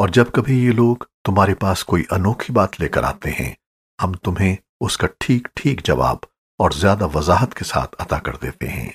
और जब कभी ये लोग तुम्हारे पास कोई अनोखी बात लेकर आते हैं, हम तुम्हें उसका ठीक ठीक जवाब और ज़्यादा वजाहत के साथ अता कर देते हैं।